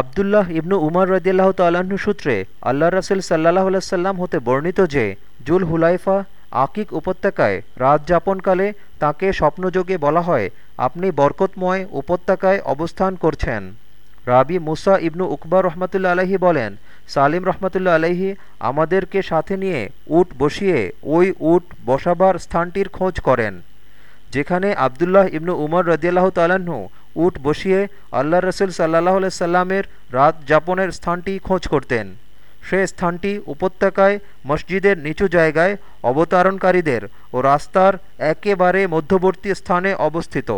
আবদুল্লাহ ইবনু উমর রদিয়াল্লাহ তাল্লাহ্ন সূত্রে আল্লাহ রসুল সাল্লাহ সাল্লাম হতে বর্ণিত যে, জুল হুলাইফা আকিক উপত্যকায় রাত যাপনকালে তাঁকে স্বপ্নযোগে বলা হয়, আপনি বরকতময় উপত্যকায় অবস্থান করছেন। রাবি মুসা ইবনু উকবর রহমতুল্লা আলহি বলেন, সালিম রহমতুল্লা আলহি আমাদেরকে সাথে নিয়ে উট বসিয়ে ওই উট বসাবার স্থানটির খোঁজ করেন। যেখানে আবদুল্লাহ ইবনু উমর রদিয়াল্লাহ তালাহ্ন উট বসিয়ে আল্লাহ রসুল সাল্লাহ সাল্লামের রাত যাপনের স্থানটি খোঁজ করতেন। সে স্থানটি উপত্যকায় মসজিদের নিচু জায়গায় অবতারণকারীদের ও রাস্তার একেবারে মধ্যবর্তী স্থানে অবস্থিত।